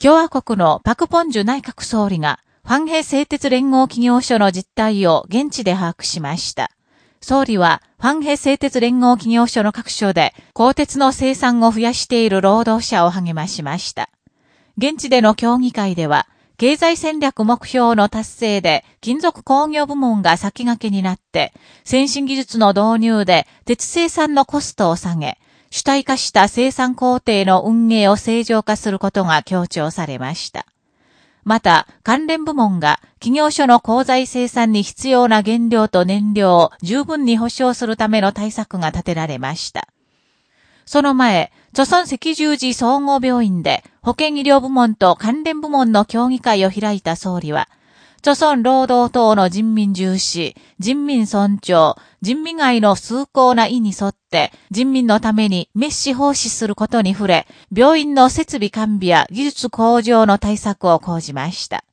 共和国のパクポンジュ内閣総理が、ファンヘ製鉄連合企業所の実態を現地で把握しました。総理は、ファンヘ製鉄連合企業所の各所で、鋼鉄の生産を増やしている労働者を励ましました。現地での協議会では、経済戦略目標の達成で、金属工業部門が先駆けになって、先進技術の導入で鉄生産のコストを下げ、主体化した生産工程の運営を正常化することが強調されました。また、関連部門が企業所の鋼材生産に必要な原料と燃料を十分に保障するための対策が立てられました。その前、著村赤十字総合病院で保健医療部門と関連部門の協議会を開いた総理は、著村労働党の人民重視、人民尊重、人民愛の崇高な意に沿って、人民のために滅死奉仕することに触れ、病院の設備完備や技術向上の対策を講じました。